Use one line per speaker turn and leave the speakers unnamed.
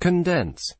condense